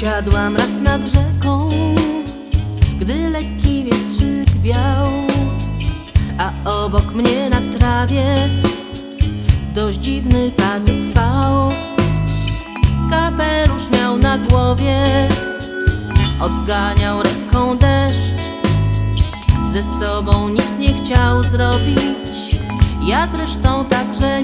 Usiadłam raz nad rzeką, gdy lekki wietrzyk wiał, a obok mnie na trawie dość dziwny facet spał. Kapelusz miał na głowie, odganiał ręką deszcz. Ze sobą nic nie chciał zrobić, ja zresztą także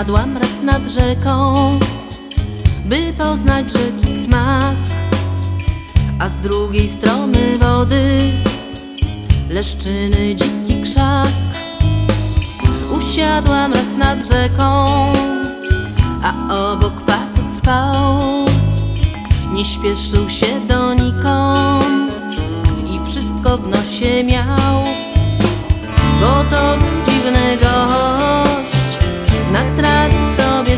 Usiadłam raz nad rzeką, by poznać rzeki smak, a z drugiej strony wody leszczyny dziki krzak. Usiadłam raz nad rzeką, a obok facet spał. Nie śpieszył się donikąd i wszystko w nosie miał, bo to gość.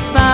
space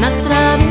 na trave